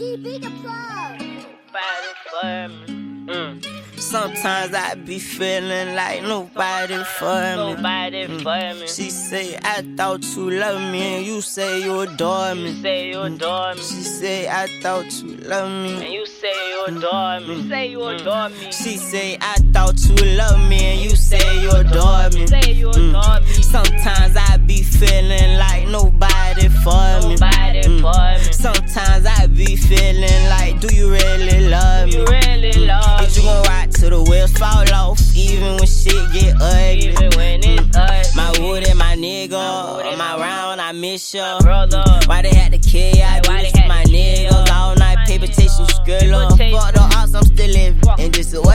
DB the plug. Nobody for me. Mm. Sometimes I be feeling like nobody for me. Nobody for me. She say, I thought you love me, and you say you adore You me. say you adore me. She say, I thought you love me. And you say you adore me. Say you adore me. She say, I thought you love me, and you say you adore me. Say you Mm. adore me. Sometimes I be feeling like nobody for me. Nobody Mm. for me. Sometimes I be feeling like, do you really love me? You really love Is you me. gon' ride till the wheels fall off, even when shit get ugly? Even when it's us. My wood and my nigga, and my round, I miss ya. brother. Why they had to kill ya? I Why they had my to kill niggas all night, paper chasing skrilla. Paper. Fuck the odds, I'm still living, and this is what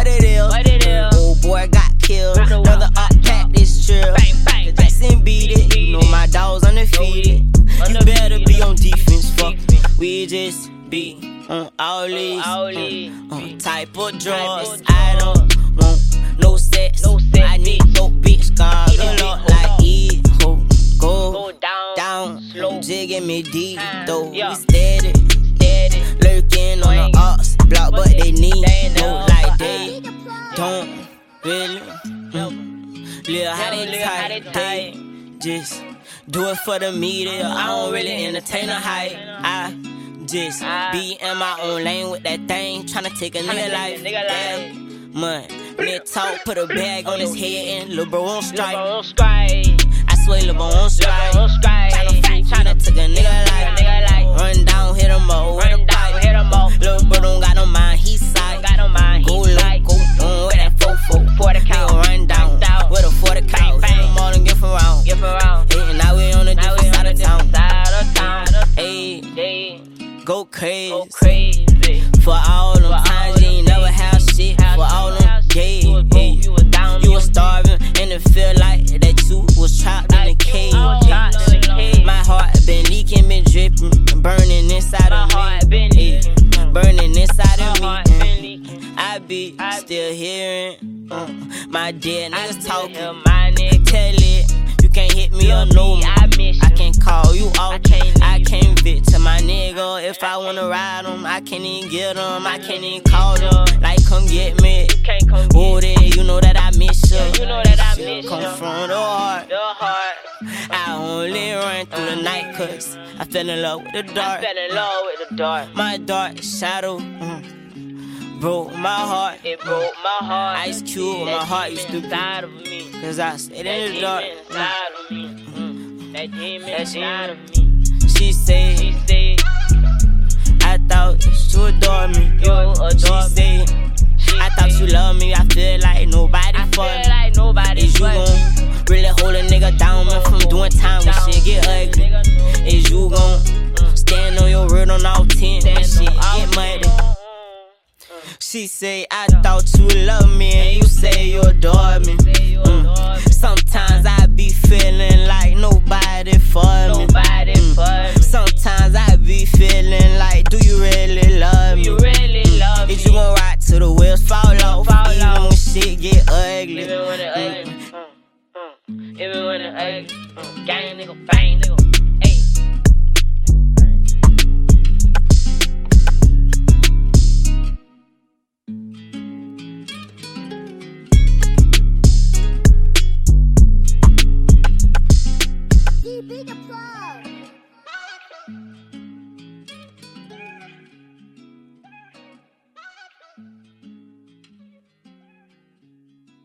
Just be on all these, all these. uh, type of drugs. I don't want no sex. No sex, I need no bitch, God. Need a Good big Lord, hoe, like. E, go, Go down. down, Slow. jigging me deep, though. yeah. We steady, Steady. lurking on the ox block, but they need They no like they DB the plug. don't really mm, they Live how they tight. They just do it for the media. I don't really entertain a hype. I just I- be in my own lane with that thing, tryna take a nigga life. nigga Yeah. Man, nigga talk, put a bag on his head and lil' bro on strike. I swear lil' bro on strike. Tryna tryna take a nigga life. Run down, crazy. go crazy. For all them For all times you ain't never have shit. Had For all them days. You you was down, You was starving and it feel like that you was trapped in a cage. was trapped in cage. My heart been leaking, been dripping, burning inside My of me. heart been burning inside My of me. I be I still hearing uh, my dead I niggas talking. my nigga. Tell it you can't hit me or no If I wanna ride him, I can't even get him. I can't even call him. Like, come get me. You can't come Oh, then you know that I miss you. You know that I miss you. Come from the heart. the heart. I only run through the night cause I fell in love with the I dark. fell in love with the dark. My dark shadow mm, broke my heart. It broke my heart. Ice Cube, my heart used to inside of me. Cause I stayed That in the dark. demon inside of me. Mm. That demon That inside of me. She said, She said, I thought you adore me. You adore she me. said, I thought you love me. I feel like nobody I for feel me. like nobody Is you gon' really hold a nigga down man, from doing time when shit get ugly? Is you gon' stand on your word on all 10 when shit get muddy? She say, I thought you love me and you say you adore me. Mm. Sometimes I be feeling like nobody for me. Nobody Mm. for me. Even when it ugly. Mm. Gang nigga, bang nigga.